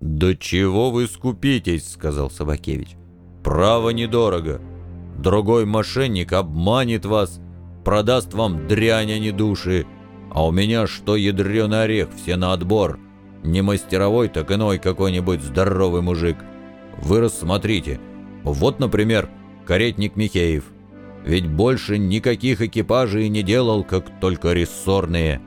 «Да чего вы скупитесь?» — сказал Собакевич. «Право недорого. Другой мошенник обманет вас, продаст вам дрянь, а не души. А у меня что ядреный орех, все на отбор. Не мастеровой, так иной какой-нибудь здоровый мужик. Вы рассмотрите. Вот, например, каретник Михеев. Ведь больше никаких экипажей не делал, как только рессорные.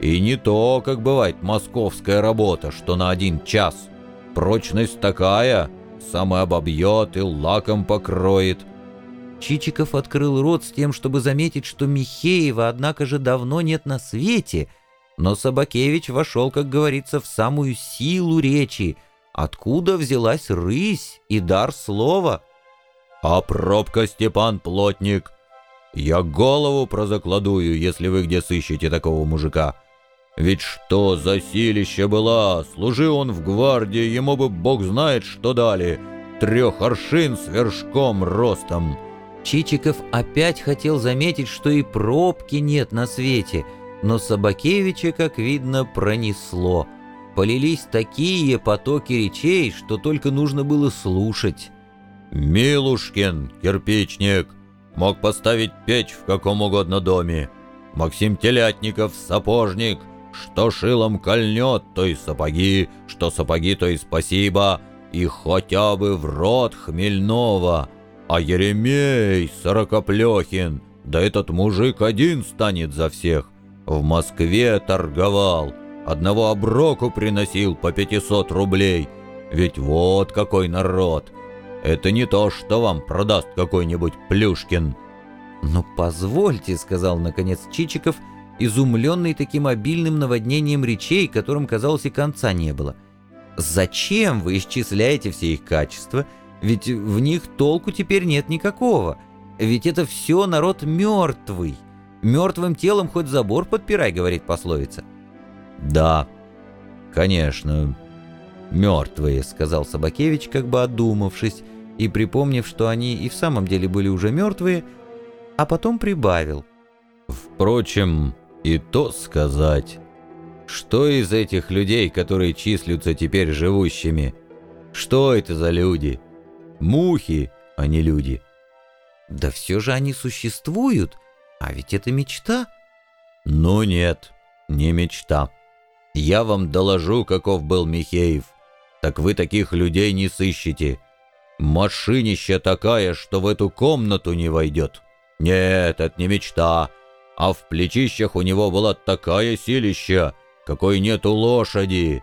И не то, как бывает московская работа, что на один час. Прочность такая, самый обобьет и лаком покроет. Чичиков открыл рот с тем, чтобы заметить, что Михеева, однако же, давно нет на свете, но Собакевич вошел, как говорится, в самую силу речи, откуда взялась рысь и дар слова. «А пробка, Степан Плотник, я голову прозакладую, если вы где сыщете такого мужика». Ведь что за силище была, служи он в гвардии, ему бы бог знает что дали, трех аршин с вершком ростом. Чичиков опять хотел заметить, что и пробки нет на свете, но Собакевича, как видно, пронесло. Полились такие потоки речей, что только нужно было слушать. «Милушкин, кирпичник, мог поставить печь в каком угодно доме. Максим Телятников, сапожник — что шилом кольнет, то и сапоги, что сапоги, то и спасибо, и хотя бы в рот хмельного. А Еремей Сорокоплехин, да этот мужик один станет за всех. В Москве торговал, одного оброку приносил по 500 рублей. Ведь вот какой народ! Это не то, что вам продаст какой-нибудь Плюшкин». «Ну, позвольте», — сказал наконец Чичиков, — изумленный таким обильным наводнением речей, которым, казалось, и конца не было. «Зачем вы исчисляете все их качества? Ведь в них толку теперь нет никакого. Ведь это все народ мертвый. Мертвым телом хоть забор подпирай», — говорит пословица. «Да, конечно, мертвые», — сказал Собакевич, как бы одумавшись, и припомнив, что они и в самом деле были уже мертвые, а потом прибавил. «Впрочем, и то сказать, что из этих людей, которые числятся теперь живущими, что это за люди? Мухи, а не люди. Да все же они существуют, а ведь это мечта. Ну нет, не мечта. Я вам доложу, каков был Михеев. Так вы таких людей не сыщете. Машинища такая, что в эту комнату не войдет. Нет, это не мечта а в плечищах у него была такая силища, какой нет у лошади.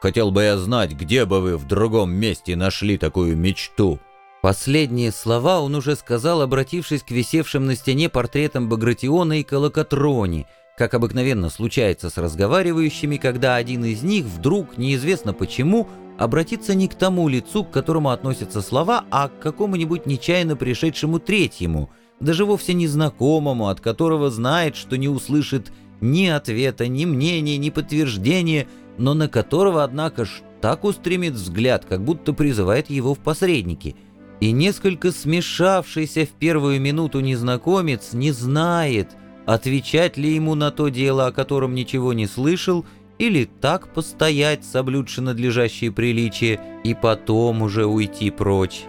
Хотел бы я знать, где бы вы в другом месте нашли такую мечту». Последние слова он уже сказал, обратившись к висевшим на стене портретам Багратиона и Колокотрони, как обыкновенно случается с разговаривающими, когда один из них вдруг, неизвестно почему, обратится не к тому лицу, к которому относятся слова, а к какому-нибудь нечаянно пришедшему третьему – даже вовсе незнакомому, от которого знает, что не услышит ни ответа, ни мнения, ни подтверждения, но на которого, однако ж, так устремит взгляд, как будто призывает его в посредники. И несколько смешавшийся в первую минуту незнакомец не знает, отвечать ли ему на то дело, о котором ничего не слышал, или так постоять, соблюдши надлежащие приличия, и потом уже уйти прочь.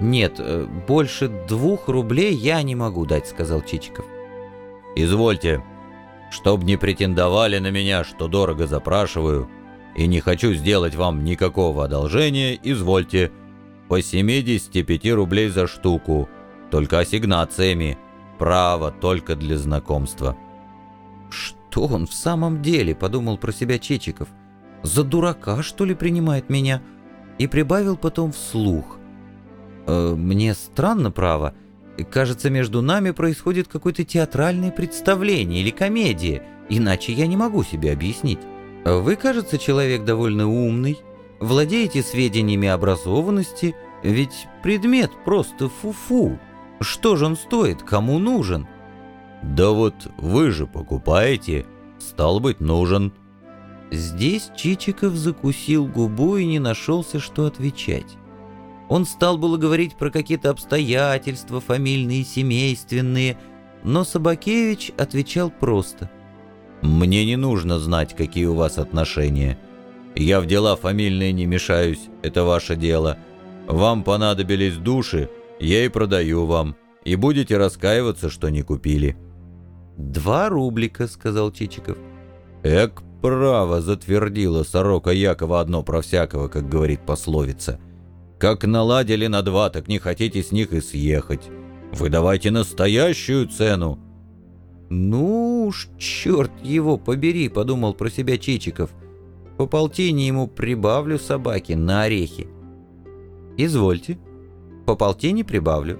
«Нет, э, больше двух рублей я не могу дать», — сказал Чичиков. «Извольте, чтоб не претендовали на меня, что дорого запрашиваю, и не хочу сделать вам никакого одолжения, извольте, по 75 рублей за штуку, только ассигнациями, право только для знакомства». «Что он в самом деле?» — подумал про себя Чечиков. «За дурака, что ли, принимает меня?» И прибавил потом вслух. Э, мне странно, право. Кажется, между нами происходит какое-то театральное представление или комедия, иначе я не могу себе объяснить. Вы, кажется, человек довольно умный, владеете сведениями образованности, ведь предмет просто фу-фу. Что же он стоит, кому нужен? Да вот вы же покупаете, стал быть, нужен. Здесь Чичиков закусил губу и не нашелся, что отвечать. Он стал было говорить про какие-то обстоятельства, фамильные, семейственные, но Собакевич отвечал просто. «Мне не нужно знать, какие у вас отношения. Я в дела фамильные не мешаюсь, это ваше дело. Вам понадобились души, я и продаю вам, и будете раскаиваться, что не купили». «Два рублика», — сказал Чичиков. «Эк, право затвердила сорока Якова одно про всякого, как говорит пословица. Как наладили на два, так не хотите с них и съехать. Вы давайте настоящую цену». «Ну уж, черт его побери», — подумал про себя Чичиков. «По полтине ему прибавлю собаки на орехи». «Извольте, по полтине прибавлю».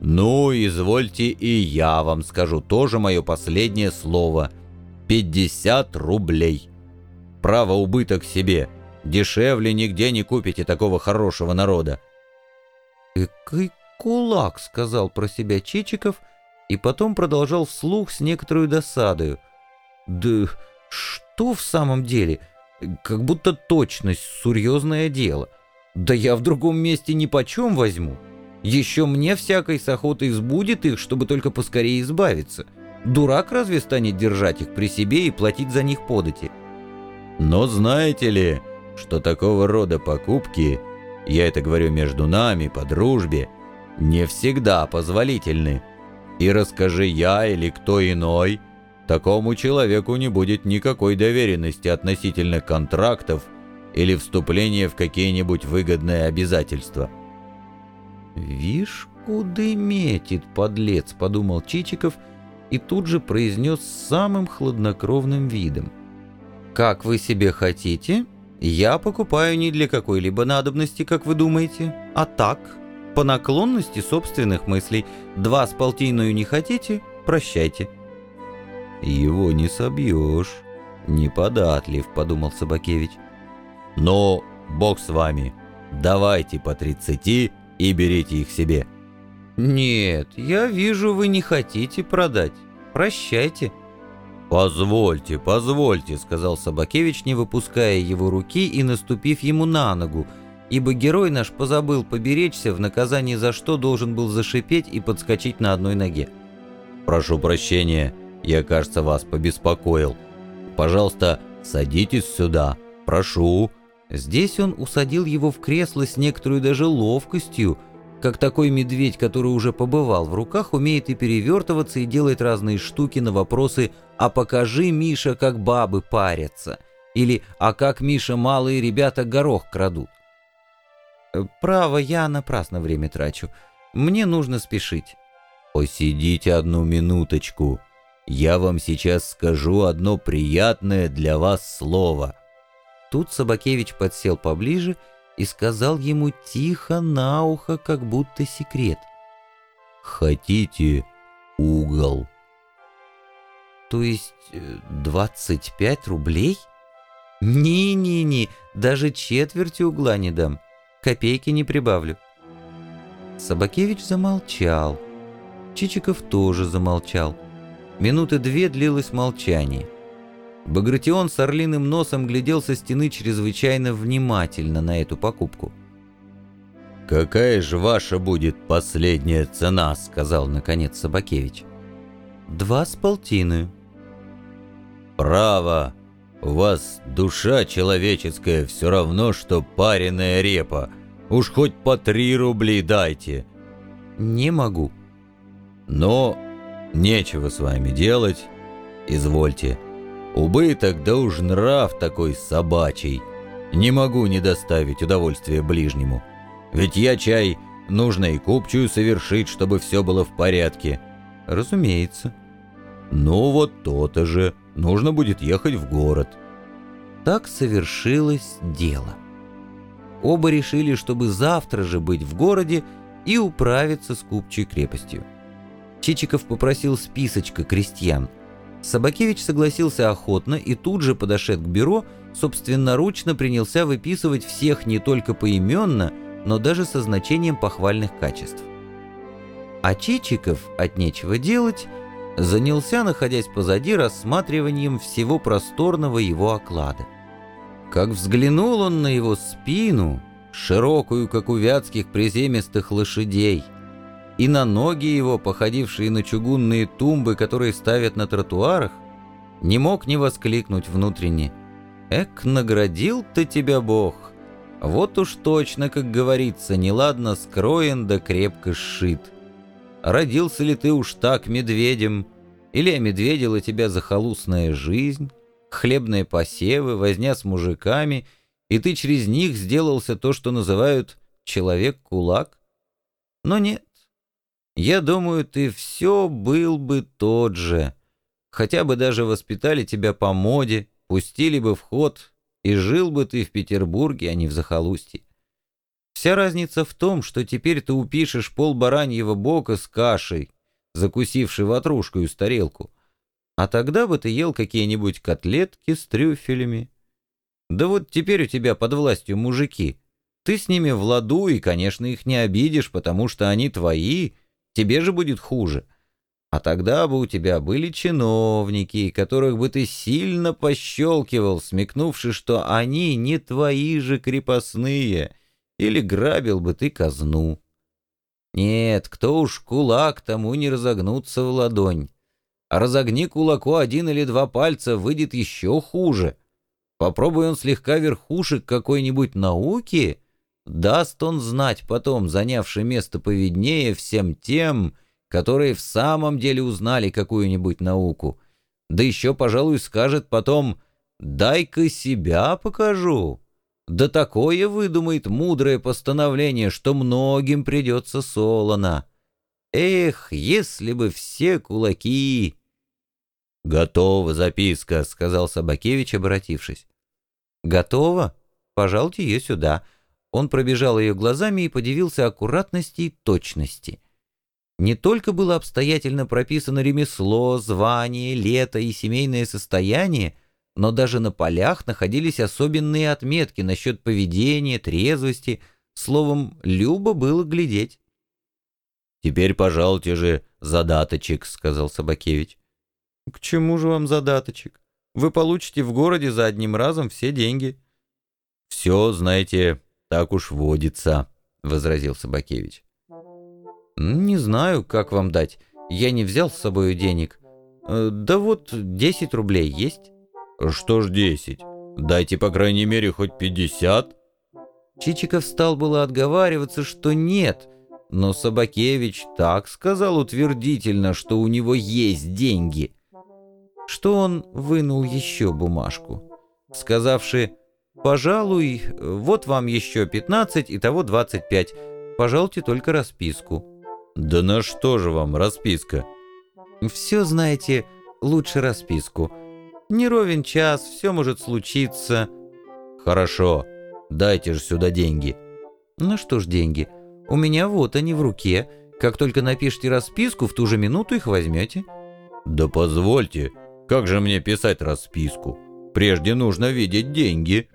«Ну, извольте, и я вам скажу тоже мое последнее слово. Пятьдесят рублей. Право убыток себе. Дешевле нигде не купите такого хорошего народа». «Экой кулак», — сказал про себя Чичиков, и потом продолжал вслух с некоторой досадою. «Да что в самом деле? Как будто точность — серьезное дело. Да я в другом месте ни почем возьму. Еще мне всякой с охотой сбудет их, чтобы только поскорее избавиться. Дурак разве станет держать их при себе и платить за них подати?» «Но знаете ли, что такого рода покупки, я это говорю между нами, по дружбе, — не всегда позволительны. И расскажи я или кто иной, такому человеку не будет никакой доверенности относительно контрактов или вступления в какие-нибудь выгодные обязательства. «Вишь, куда метит, подлец», — подумал Чичиков и тут же произнес самым хладнокровным видом. «Как вы себе хотите, я покупаю не для какой-либо надобности, как вы думаете, а так, по наклонности собственных мыслей. Два с полтиною не хотите? Прощайте. Его не собьешь. Неподатлив, подумал Собакевич. Но бог с вами. Давайте по тридцати и берите их себе. Нет, я вижу, вы не хотите продать. Прощайте. «Позвольте, позвольте», — сказал Собакевич, не выпуская его руки и наступив ему на ногу, — ибо герой наш позабыл поберечься, в наказании за что должен был зашипеть и подскочить на одной ноге. «Прошу прощения, я, кажется, вас побеспокоил. Пожалуйста, садитесь сюда, прошу». Здесь он усадил его в кресло с некоторой даже ловкостью, как такой медведь, который уже побывал в руках, умеет и перевертываться, и делает разные штуки на вопросы «А покажи, Миша, как бабы парятся» или «А как, Миша, малые ребята горох крадут». «Право, я напрасно время трачу. Мне нужно спешить». «Посидите одну минуточку. Я вам сейчас скажу одно приятное для вас слово». Тут Собакевич подсел поближе и сказал ему тихо на ухо, как будто секрет. «Хотите угол?» «То есть э, двадцать пять рублей?» «Не-не-не, даже четверти угла не дам копейки не прибавлю». Собакевич замолчал. Чичиков тоже замолчал. Минуты две длилось молчание. Багратион с орлиным носом глядел со стены чрезвычайно внимательно на эту покупку. «Какая же ваша будет последняя цена?» — сказал, наконец, Собакевич. «Два с полтины». «Право! У вас душа человеческая все равно, что пареная репа. Уж хоть по три рубли дайте. Не могу. Но нечего с вами делать. Извольте. Убыток, да уж нрав такой собачий. Не могу не доставить удовольствия ближнему. Ведь я чай нужно и купчую совершить, чтобы все было в порядке. Разумеется. Ну вот то-то же нужно будет ехать в город. Так совершилось дело. Оба решили, чтобы завтра же быть в городе и управиться с купчей крепостью. Чичиков попросил списочка крестьян. Собакевич согласился охотно и тут же, подошед к бюро, собственноручно принялся выписывать всех не только поименно, но даже со значением похвальных качеств. А Чичиков, от нечего делать, занялся, находясь позади, рассматриванием всего просторного его оклада. Как взглянул он на его спину, широкую, как у вятских приземистых лошадей, и на ноги его, походившие на чугунные тумбы, которые ставят на тротуарах, не мог не воскликнуть внутренне. Эк, наградил-то тебя Бог. Вот уж точно, как говорится, неладно скроен да крепко сшит. Родился ли ты уж так медведем, или омедведила тебя захолустная жизнь, хлебные посевы, возня с мужиками, и ты через них сделался то, что называют «человек-кулак»? Но нет. Я думаю, ты все был бы тот же. Хотя бы даже воспитали тебя по моде, пустили бы в ход, и жил бы ты в Петербурге, а не в захолустье. Вся разница в том, что теперь ты упишешь пол бараньего бока с кашей, закусивший ватрушкою с тарелку, а тогда бы ты ел какие-нибудь котлетки с трюфелями. Да вот теперь у тебя под властью мужики. Ты с ними в ладу и, конечно, их не обидишь, потому что они твои, тебе же будет хуже. А тогда бы у тебя были чиновники, которых бы ты сильно пощелкивал, смекнувши, что они не твои же крепостные, или грабил бы ты казну. Нет, кто уж кулак, тому не разогнуться в ладонь. А разогни кулаку один или два пальца, выйдет еще хуже. Попробуй он слегка верхушек какой-нибудь науки, даст он знать потом, занявший место поведнее всем тем, которые в самом деле узнали какую-нибудь науку. Да еще, пожалуй, скажет потом «дай-ка себя покажу». Да такое выдумает мудрое постановление, что многим придется солоно. Эх, если бы все кулаки... «Готова записка», — сказал Собакевич, обратившись. «Готово? Пожалуйте ее сюда». Он пробежал ее глазами и подивился аккуратности и точности. Не только было обстоятельно прописано ремесло, звание, лето и семейное состояние, но даже на полях находились особенные отметки насчет поведения, трезвости. Словом, любо было глядеть. «Теперь, пожалуйте же, задаточек», — сказал Собакевич. «К чему же вам задаточек? Вы получите в городе за одним разом все деньги». «Все, знаете, так уж водится», — возразил Собакевич. «Не знаю, как вам дать. Я не взял с собой денег. Э, да вот 10 рублей есть». «Что ж 10? Дайте, по крайней мере, хоть 50». Чичиков стал было отговариваться, что нет, но Собакевич так сказал утвердительно, что у него есть деньги, что он вынул еще бумажку, сказавши «Пожалуй, вот вам еще 15, итого 25, пожалуйте только расписку». «Да на что же вам расписка?» «Все, знаете, лучше расписку. Не ровен час, все может случиться». «Хорошо, дайте же сюда деньги». «Ну что ж деньги, у меня вот они в руке. Как только напишите расписку, в ту же минуту их возьмете». «Да позвольте, как же мне писать расписку? Прежде нужно видеть деньги».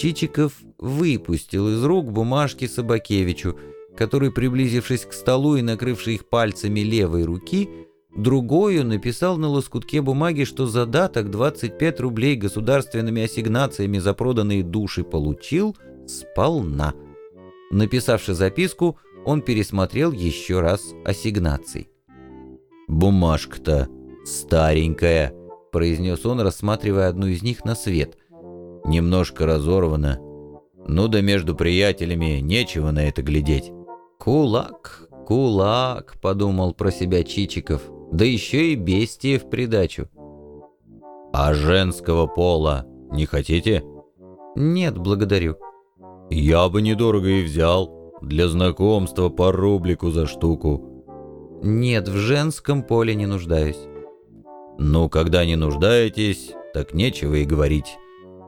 Чичиков выпустил из рук бумажки Собакевичу, который, приблизившись к столу и накрывший их пальцами левой руки, другою написал на лоскутке бумаги, что задаток 25 рублей государственными ассигнациями за проданные души получил сполна. Написавши записку, он пересмотрел еще раз ассигнаций. «Бумажка-то старенькая», — произнес он, рассматривая одну из них на свет. «Немножко разорвана. Ну да между приятелями нечего на это глядеть». «Кулак, кулак», — подумал про себя Чичиков, да еще и бестие в придачу. «А женского пола не хотите?» «Нет, благодарю». «Я бы недорого и взял. Для знакомства по рублику за штуку». «Нет, в женском поле не нуждаюсь». «Ну, когда не нуждаетесь, так нечего и говорить.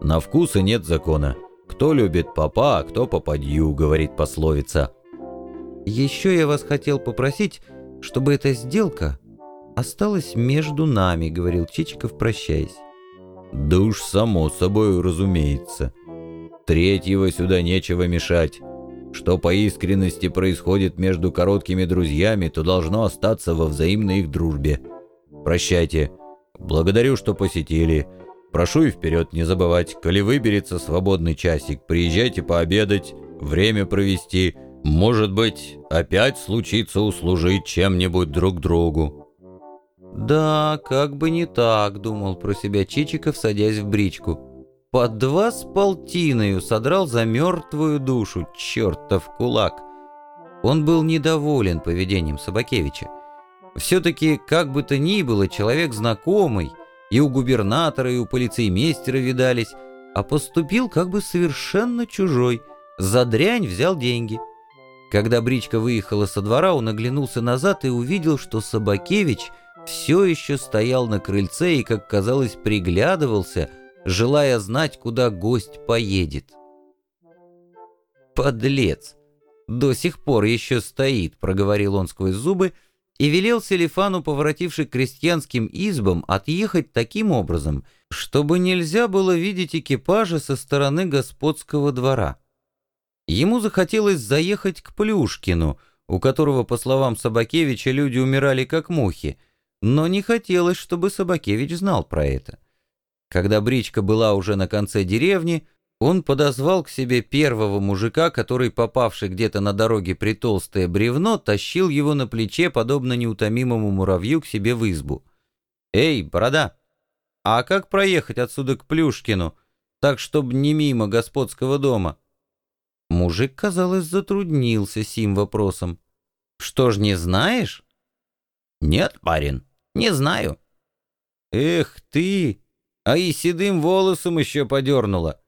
На вкусы нет закона. Кто любит папа, а кто попадью», — говорит пословица. Еще я вас хотел попросить, чтобы эта сделка осталась между нами», — говорил Чичиков, прощаясь. «Да уж само собой разумеется. Третьего сюда нечего мешать. Что по искренности происходит между короткими друзьями, то должно остаться во взаимной их дружбе. Прощайте. Благодарю, что посетили. Прошу и вперед не забывать, коли выберется свободный часик, приезжайте пообедать, время провести — может быть, опять случится услужить чем-нибудь друг другу. «Да, как бы не так», — думал про себя Чичиков, садясь в бричку. по два с полтиною содрал за мертвую душу, чертов кулак. Он был недоволен поведением Собакевича. Все-таки, как бы то ни было, человек знакомый, и у губернатора, и у полицеймейстера видались, а поступил как бы совершенно чужой, за дрянь взял деньги. Когда бричка выехала со двора, он оглянулся назад и увидел, что Собакевич все еще стоял на крыльце и, как казалось, приглядывался — желая знать, куда гость поедет. «Подлец! До сих пор еще стоит», — проговорил он сквозь зубы, и велел Селифану, поворотивший к крестьянским избам, отъехать таким образом, чтобы нельзя было видеть экипажа со стороны господского двора. Ему захотелось заехать к Плюшкину, у которого, по словам Собакевича, люди умирали как мухи, но не хотелось, чтобы Собакевич знал про это. Когда бричка была уже на конце деревни, он подозвал к себе первого мужика, который, попавший где-то на дороге при толстое бревно, тащил его на плече, подобно неутомимому муравью, к себе в избу. «Эй, борода, а как проехать отсюда к Плюшкину, так, чтобы не мимо господского дома?» Мужик, казалось, затруднился сим вопросом. «Что ж, не знаешь?» «Нет, парень, не знаю». «Эх ты!» а и седым волосом еще подернула.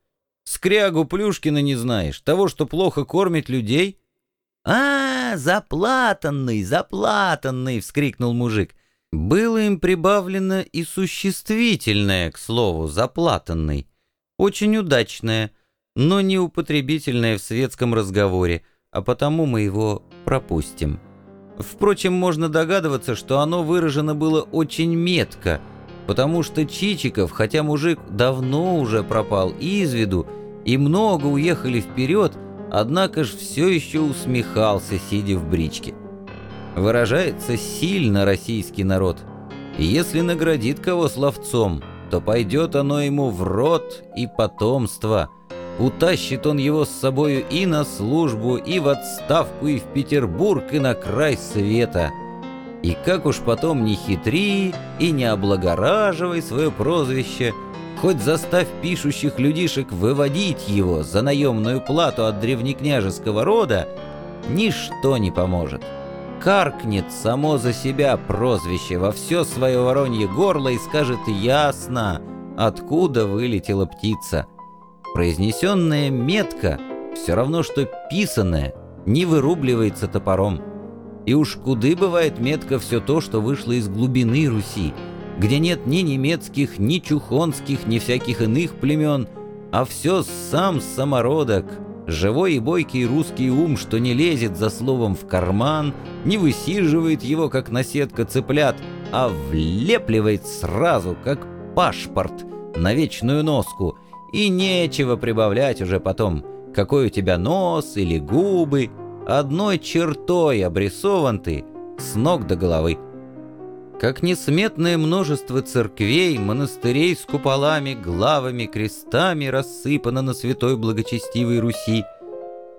Скрягу Плюшкина не знаешь, того, что плохо кормит людей?» «А, заплатанный, заплатанный!» — вскрикнул мужик. Было им прибавлено и существительное, к слову, заплатанный. Очень удачное, но неупотребительное в светском разговоре, а потому мы его пропустим. Впрочем, можно догадываться, что оно выражено было очень метко — потому что Чичиков, хотя мужик давно уже пропал из виду и много уехали вперед, однако ж все еще усмехался, сидя в бричке. Выражается сильно российский народ, и если наградит кого словцом, то пойдет оно ему в рот и потомство. Утащит он его с собою и на службу, и в отставку, и в Петербург, и на край света — и как уж потом не хитри и не облагораживай свое прозвище, хоть заставь пишущих людишек выводить его за наемную плату от древнекняжеского рода, ничто не поможет. Каркнет само за себя прозвище во все свое воронье горло и скажет ясно, откуда вылетела птица. Произнесенная метка, все равно что писанная, не вырубливается топором. И уж куды бывает метко все то, что вышло из глубины Руси, где нет ни немецких, ни чухонских, ни всяких иных племен, а все сам самородок, живой и бойкий русский ум, что не лезет за словом в карман, не высиживает его, как наседка цыплят, а влепливает сразу, как пашпорт, на вечную носку, и нечего прибавлять уже потом, какой у тебя нос или губы, одной чертой обрисован ты с ног до головы. Как несметное множество церквей, монастырей с куполами, главами, крестами рассыпано на святой благочестивой Руси,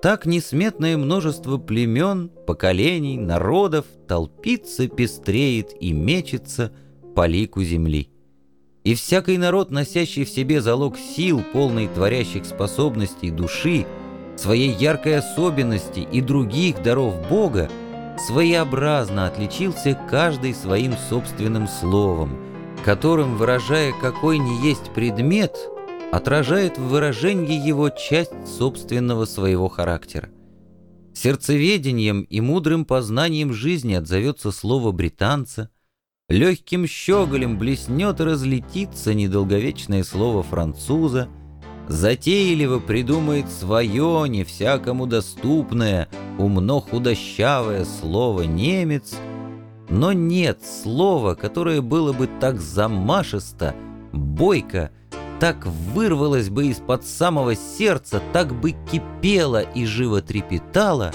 так несметное множество племен, поколений, народов толпится, пестреет и мечется по лику земли. И всякий народ, носящий в себе залог сил, полный творящих способностей души, своей яркой особенности и других даров Бога, своеобразно отличился каждый своим собственным словом, которым, выражая какой ни есть предмет, отражает в выражении его часть собственного своего характера. Сердцеведением и мудрым познанием жизни отзовется слово британца, легким щеголем блеснет и разлетится недолговечное слово француза — затейливо придумает свое, не всякому доступное, умно худощавое слово «немец», но нет слова, которое было бы так замашисто, бойко, так вырвалось бы из-под самого сердца, так бы кипело и живо трепетало,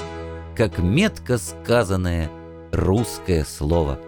как метко сказанное русское слово.